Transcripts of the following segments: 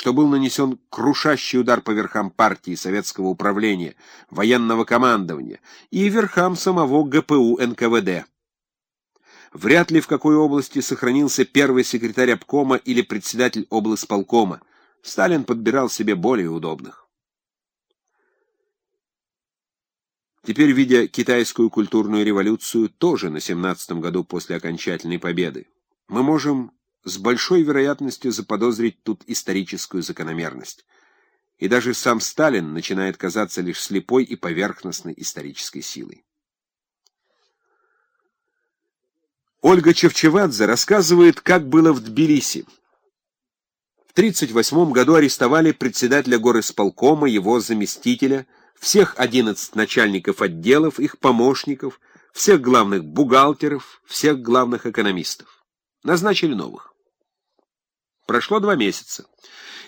что был нанесен крушащий удар по верхам партии, советского управления, военного командования и верхам самого ГПУ НКВД. Вряд ли в какой области сохранился первый секретарь обкома или председатель облсполкома. Сталин подбирал себе более удобных. Теперь, видя китайскую культурную революцию тоже на 17-м году после окончательной победы, мы можем с большой вероятностью заподозрить тут историческую закономерность. И даже сам Сталин начинает казаться лишь слепой и поверхностной исторической силой. Ольга Чевчевадзе рассказывает, как было в Тбилиси. В 1938 году арестовали председателя горосполкома, его заместителя, всех 11 начальников отделов, их помощников, всех главных бухгалтеров, всех главных экономистов. Назначили новых. Прошло два месяца.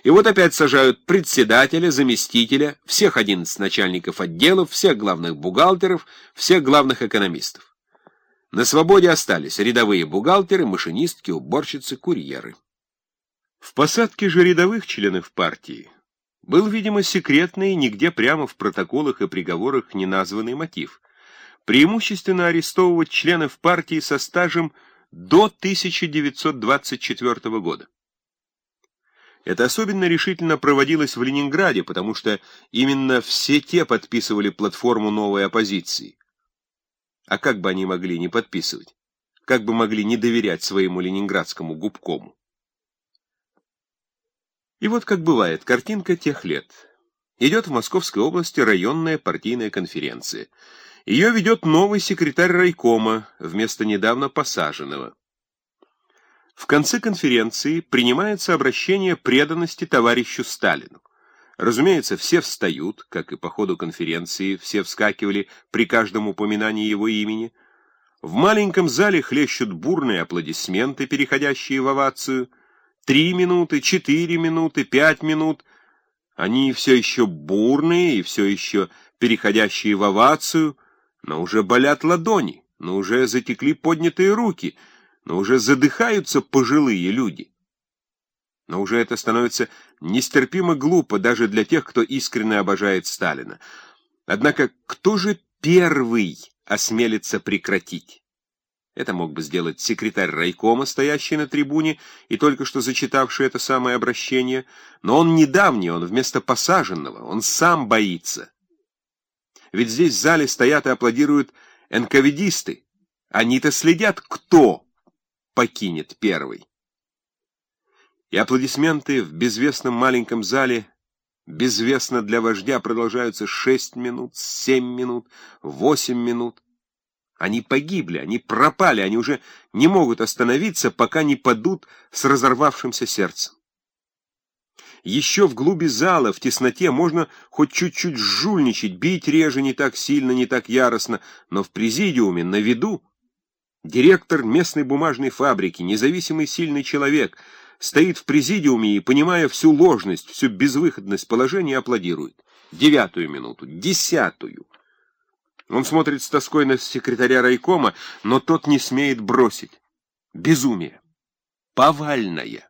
И вот опять сажают председателя, заместителя, всех 11 начальников отделов, всех главных бухгалтеров, всех главных экономистов. На свободе остались рядовые бухгалтеры, машинистки, уборщицы, курьеры. В посадке же рядовых членов партии был, видимо, секретный, нигде прямо в протоколах и приговорах не названный мотив — преимущественно арестовывать членов партии со стажем до 1924 года. Это особенно решительно проводилось в Ленинграде, потому что именно все те подписывали платформу новой оппозиции. А как бы они могли не подписывать? Как бы могли не доверять своему ленинградскому губкому? И вот как бывает, картинка тех лет. Идет в Московской области районная партийная конференция. Ее ведет новый секретарь райкома вместо недавно посаженного. В конце конференции принимается обращение преданности товарищу Сталину. Разумеется, все встают, как и по ходу конференции, все вскакивали при каждом упоминании его имени. В маленьком зале хлещут бурные аплодисменты, переходящие в овацию. Три минуты, четыре минуты, пять минут. Они все еще бурные и все еще переходящие в овацию, но уже болят ладони, но уже затекли поднятые руки, но уже задыхаются пожилые люди. Но уже это становится нестерпимо глупо даже для тех, кто искренне обожает Сталина. Однако кто же первый осмелится прекратить? Это мог бы сделать секретарь райкома, стоящий на трибуне и только что зачитавший это самое обращение, но он недавний, он вместо посаженного, он сам боится. Ведь здесь в зале стоят и аплодируют НКВДисты. Они-то следят, кто покинет первый и аплодисменты в безвестном маленьком зале безвестно для вождя продолжаются шесть минут, семь минут, восемь минут. Они погибли, они пропали, они уже не могут остановиться, пока не падут с разорвавшимся сердцем. Еще в глуби зала, в тесноте, можно хоть чуть-чуть жульничать, бить реже не так сильно, не так яростно, но в президиуме, на виду, директор местной бумажной фабрики, независимый сильный человек — стоит в президиуме и, понимая всю ложность, всю безвыходность положения, аплодирует. Девятую минуту, десятую. Он смотрит с тоской на секретаря райкома, но тот не смеет бросить. Безумие. Повальное.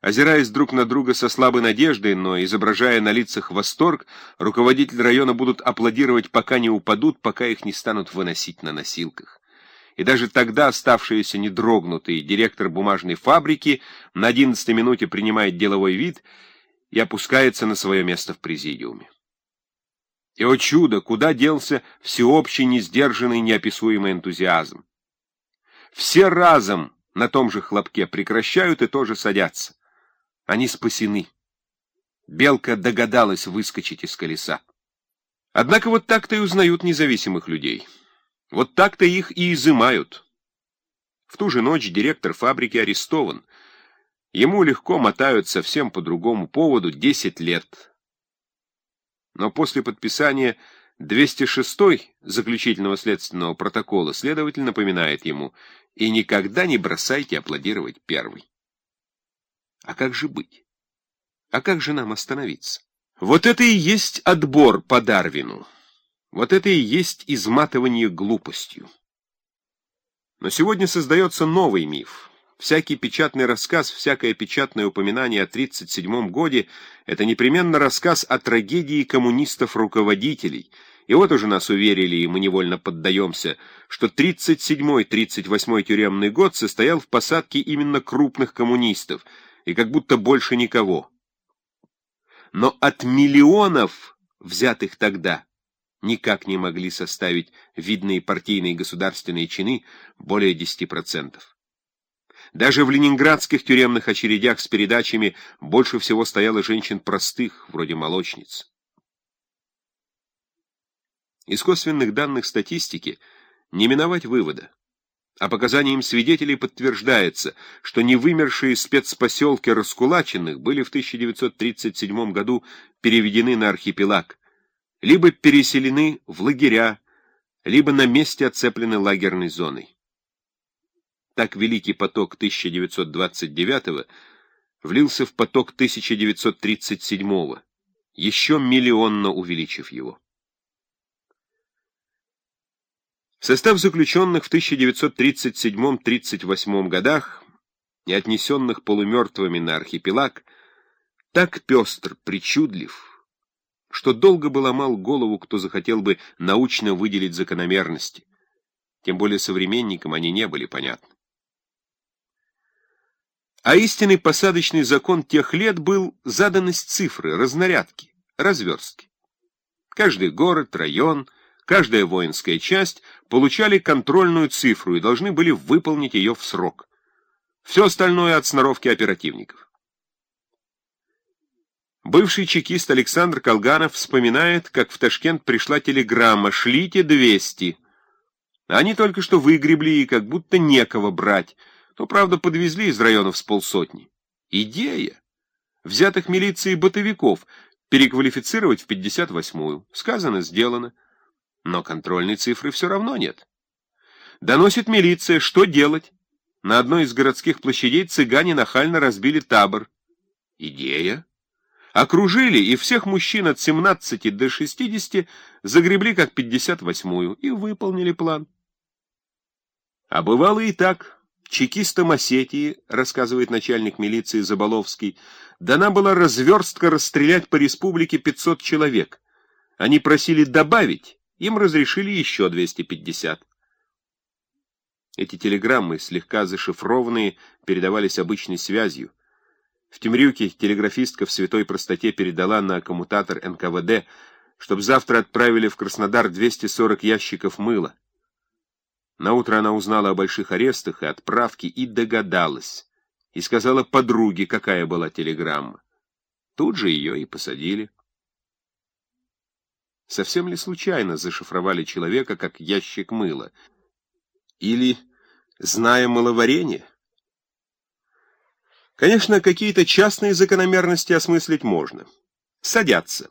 Озираясь друг на друга со слабой надеждой, но изображая на лицах восторг, руководитель района будут аплодировать, пока не упадут, пока их не станут выносить на носилках и даже тогда оставшиеся недрогнутые директор бумажной фабрики на одиннадцатой минуте принимает деловой вид и опускается на свое место в президиуме. И, о чудо, куда делся всеобщий, несдержанный, неописуемый энтузиазм? Все разом на том же хлопке прекращают и тоже садятся. Они спасены. Белка догадалась выскочить из колеса. Однако вот так-то и узнают независимых людей. Вот так-то их и изымают. В ту же ночь директор фабрики арестован. Ему легко мотают совсем по другому поводу 10 лет. Но после подписания 206 заключительного следственного протокола следователь напоминает ему, и никогда не бросайте аплодировать первый. А как же быть? А как же нам остановиться? Вот это и есть отбор по Дарвину. Вот это и есть изматывание глупостью. Но сегодня создается новый миф. Всякий печатный рассказ, всякое печатное упоминание о 1937 годе — это непременно рассказ о трагедии коммунистов-руководителей. И вот уже нас уверили, и мы невольно поддаемся, что 37-38 тюремный год состоял в посадке именно крупных коммунистов, и как будто больше никого. Но от миллионов, взятых тогда, никак не могли составить видные партийные государственные чины более 10%. Даже в ленинградских тюремных очередях с передачами больше всего стояло женщин простых, вроде молочниц. Из косвенных данных статистики не миновать вывода. А показаниям свидетелей подтверждается, что невымершие спецпоселки раскулаченных были в 1937 году переведены на архипелаг, либо переселены в лагеря, либо на месте оцеплены лагерной зоной. Так Великий поток 1929 влился в поток 1937 еще миллионно увеличив его. Состав заключенных в 1937-38 годах и отнесенных полумертвыми на архипелаг так пестр, причудлив, что долго бы ломал голову, кто захотел бы научно выделить закономерности. Тем более современникам они не были понятны. А истинный посадочный закон тех лет был заданность цифры, разнарядки, разверстки. Каждый город, район, каждая воинская часть получали контрольную цифру и должны были выполнить ее в срок. Все остальное от сноровки оперативников. Бывший чекист Александр Колганов вспоминает, как в Ташкент пришла телеграмма «Шлите 200». Они только что выгребли и как будто некого брать – то, правда, подвезли из районов с полсотни. Идея. Взятых милицией бытовиков переквалифицировать в 58-ю. Сказано, сделано. Но контрольной цифры все равно нет. Доносит милиция, что делать? На одной из городских площадей цыгане нахально разбили табор. Идея. Окружили, и всех мужчин от 17 до 60 загребли как 58-ю и выполнили план. А бывало и так. Чекистам Осетии, рассказывает начальник милиции Заболовский, дана была разверстка расстрелять по республике 500 человек. Они просили добавить, им разрешили еще 250. Эти телеграммы, слегка зашифрованные, передавались обычной связью. В Темрюке телеграфистка в святой простоте передала на коммутатор НКВД, чтобы завтра отправили в Краснодар 240 ящиков мыла. Наутро она узнала о больших арестах и отправке и догадалась, и сказала подруге, какая была телеграмма. Тут же ее и посадили. Совсем ли случайно зашифровали человека, как ящик мыла? Или, зная мыловарение? Конечно, какие-то частные закономерности осмыслить можно. Садятся.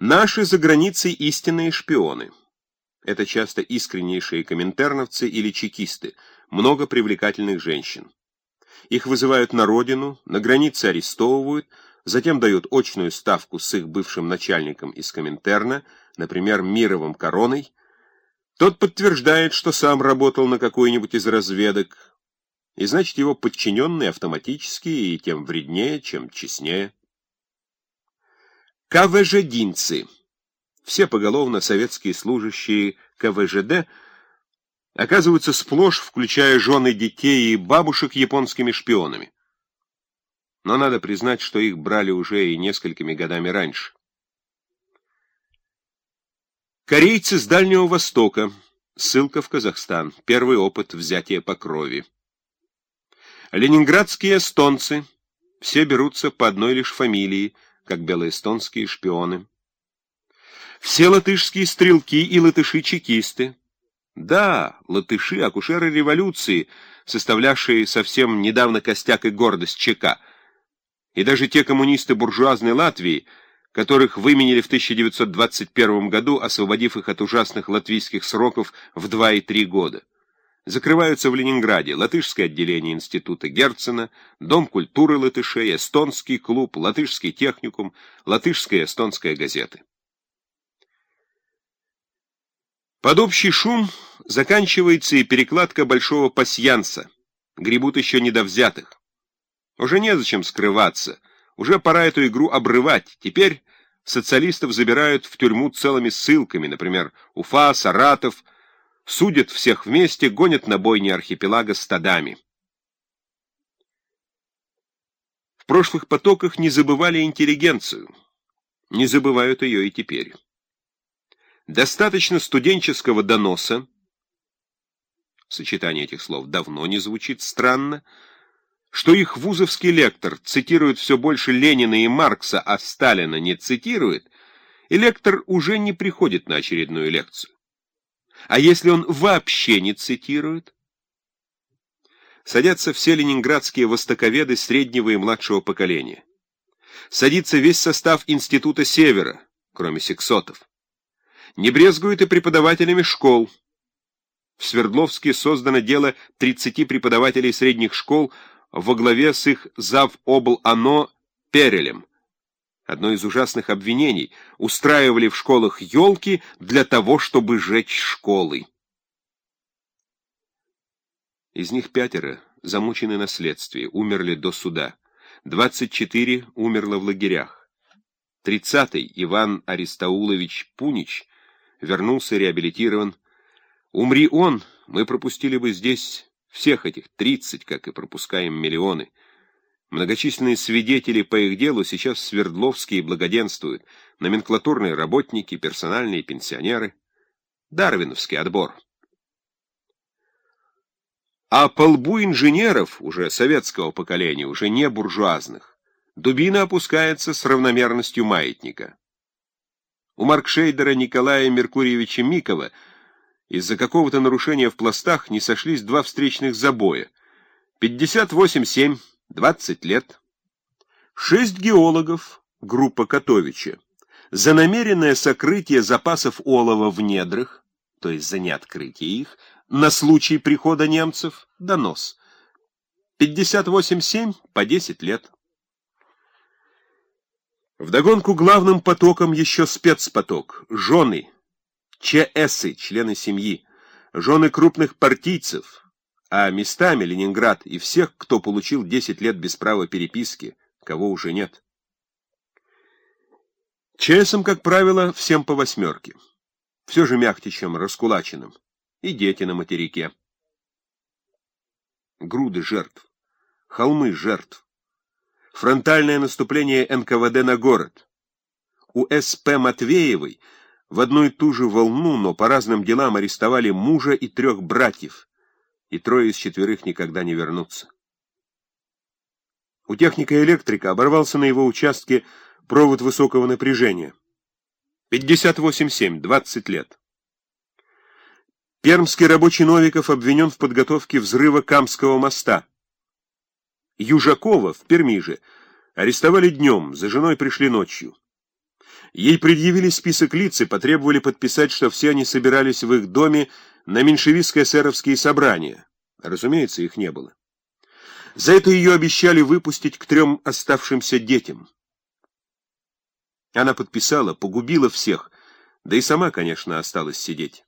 Наши за границей истинные шпионы — это часто искреннейшие коминтерновцы или чекисты, много привлекательных женщин. Их вызывают на родину, на границе арестовывают, затем дают очную ставку с их бывшим начальником из Коминтерна, например, Мировым Короной. Тот подтверждает, что сам работал на какой-нибудь из разведок, и значит его подчиненные автоматически и тем вреднее, чем честнее. КВЖ-динцы все поголовно советские служащие КВЖД оказываются сплошь, включая жены детей и бабушек японскими шпионами. Но надо признать, что их брали уже и несколькими годами раньше. Корейцы с Дальнего Востока. Ссылка в Казахстан. Первый опыт взятия по крови. Ленинградские эстонцы. Все берутся по одной лишь фамилии, как белоэстонские шпионы. Все латышские стрелки и латыши-чекисты. Да, латыши, акушеры революции, составлявшие совсем недавно костяк и гордость ЧК. И даже те коммунисты буржуазной Латвии, которых выменили в 1921 году, освободив их от ужасных латвийских сроков в 2 и 3 года. Закрываются в Ленинграде латышское отделение института Герцена, Дом культуры латышей, эстонский клуб, латышский техникум, латышская и эстонская газеты. Под общий шум заканчивается и перекладка большого пасьянса, Гребут еще недовзятых. Уже незачем скрываться. Уже пора эту игру обрывать. Теперь социалистов забирают в тюрьму целыми ссылками, например, Уфа, Саратов, судят всех вместе, гонят на бойни архипелага стадами. В прошлых потоках не забывали интеллигенцию. Не забывают ее и теперь. Достаточно студенческого доноса, сочетание этих слов давно не звучит странно, что их вузовский лектор цитирует все больше Ленина и Маркса, а Сталина не цитирует, и лектор уже не приходит на очередную лекцию. А если он вообще не цитирует? Садятся все ленинградские востоковеды среднего и младшего поколения. Садится весь состав Института Севера, кроме сексотов. Не брезгуют и преподавателями школ. В Свердловске создано дело 30 преподавателей средних школ во главе с их зав обл ано Перелем. Одно из ужасных обвинений — устраивали в школах елки для того, чтобы жечь школы. Из них пятеро замучены на следствии, умерли до суда. 24 умерло в лагерях. Тридцатый Иван Аристаулович Пунич вернулся реабилитирован. Умри он, мы пропустили бы здесь всех этих тридцать, как и пропускаем миллионы. Многочисленные свидетели по их делу сейчас и благоденствуют. Номенклатурные работники, персональные пенсионеры. Дарвиновский отбор. А по лбу инженеров, уже советского поколения, уже не буржуазных, дубина опускается с равномерностью маятника. У маркшейдера Николая Меркурьевича Микова из-за какого-то нарушения в пластах не сошлись два встречных забоя. 58-7, 20 лет. Шесть геологов, группа Котовича, за намеренное сокрытие запасов олова в недрах, то есть за неоткрытие их, на случай прихода немцев, донос. 58-7 по 10 лет. Вдогонку главным потоком еще спецпоток — жены, ЧСы, члены семьи, жены крупных партийцев, а местами Ленинград и всех, кто получил 10 лет без права переписки, кого уже нет. ЧСам, как правило, всем по восьмерке. Все же мягче, чем раскулаченным. И дети на материке. Груды жертв, холмы жертв фронтальное наступление НКВД на город. У СП Матвеевой в одну и ту же волну, но по разным делам арестовали мужа и трех братьев, и трое из четверых никогда не вернутся. У техника-электрика оборвался на его участке провод высокого напряжения. 58-7, 20 лет. Пермский рабочий Новиков обвинен в подготовке взрыва Камского моста. Южакова в Перми же арестовали днем, за женой пришли ночью. Ей предъявили список лиц и потребовали подписать, что все они собирались в их доме на меньшевистско-эсеровские собрания. Разумеется, их не было. За это ее обещали выпустить к трем оставшимся детям. Она подписала, погубила всех, да и сама, конечно, осталась сидеть.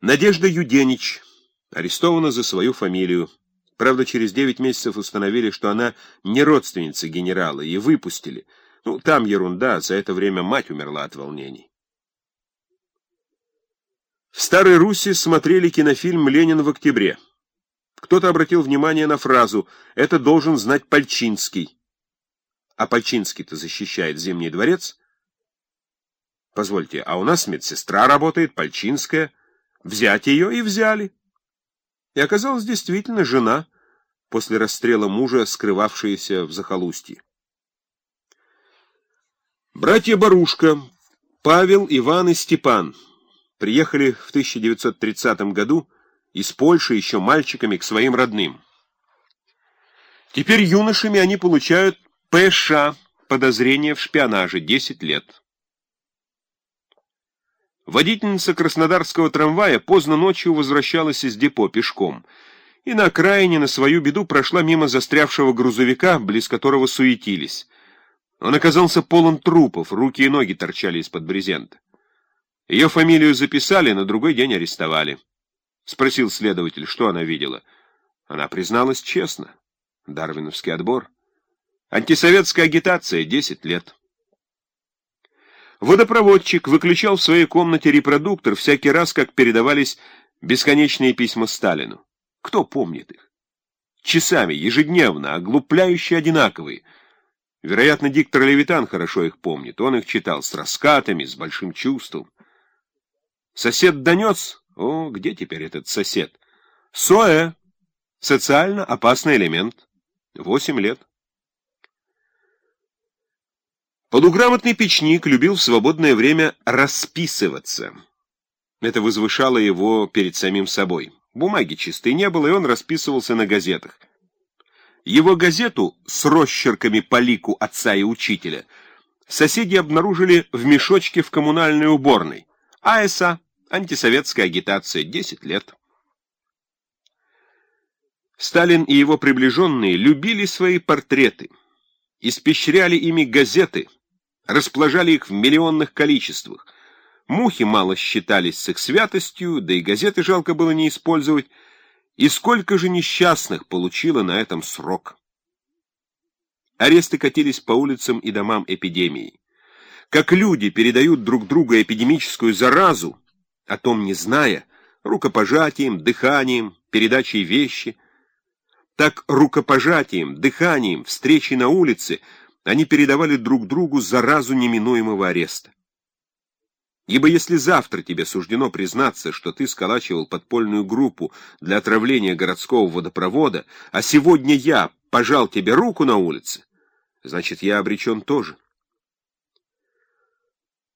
Надежда Юденич арестована за свою фамилию. Правда, через девять месяцев установили, что она не родственница генерала, и выпустили. Ну, там ерунда, за это время мать умерла от волнений. В Старой Руси смотрели кинофильм «Ленин в октябре». Кто-то обратил внимание на фразу «это должен знать Пальчинский». А Пальчинский-то защищает Зимний дворец. Позвольте, а у нас медсестра работает, Пальчинская. Взять ее и взяли. И оказалась действительно жена, после расстрела мужа, скрывавшаяся в захолустье. Братья Барушка, Павел, Иван и Степан приехали в 1930 году из Польши еще мальчиками к своим родным. Теперь юношами они получают ПШ, подозрение в шпионаже, 10 лет. Водительница краснодарского трамвая поздно ночью возвращалась из депо пешком и на окраине на свою беду прошла мимо застрявшего грузовика, близ которого суетились. Он оказался полон трупов, руки и ноги торчали из-под брезента. Ее фамилию записали, на другой день арестовали. Спросил следователь, что она видела. Она призналась честно. Дарвиновский отбор. Антисоветская агитация — 10 лет. Водопроводчик выключал в своей комнате репродуктор всякий раз, как передавались бесконечные письма Сталину. Кто помнит их? Часами, ежедневно, оглупляющие одинаковые. Вероятно, диктор Левитан хорошо их помнит. Он их читал с раскатами, с большим чувством. Сосед донес. О, где теперь этот сосед? СОЭ. Социально опасный элемент. Восемь лет. Полуграмотный печник любил в свободное время расписываться. Это возвышало его перед самим собой. Бумаги чистой не было, и он расписывался на газетах. Его газету с росчерками по лику отца и учителя соседи обнаружили в мешочке в коммунальной уборной. АСА, антисоветская агитация, 10 лет. Сталин и его приближенные любили свои портреты, испещряли ими газеты, расположали их в миллионных количествах. Мухи мало считались с их святостью, да и газеты жалко было не использовать, и сколько же несчастных получило на этом срок. Аресты катились по улицам и домам эпидемии. Как люди передают друг другу эпидемическую заразу, о том не зная, рукопожатием, дыханием, передачей вещи, так рукопожатием, дыханием, встречей на улице они передавали друг другу заразу неминуемого ареста. Ибо если завтра тебе суждено признаться, что ты сколачивал подпольную группу для отравления городского водопровода, а сегодня я пожал тебе руку на улице, значит, я обречен тоже.